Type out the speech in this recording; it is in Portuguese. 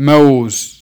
meus